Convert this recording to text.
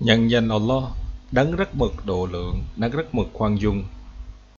Nhân danh Allah, đấng rất mực độ lượng, đấng rất mực khoan dung.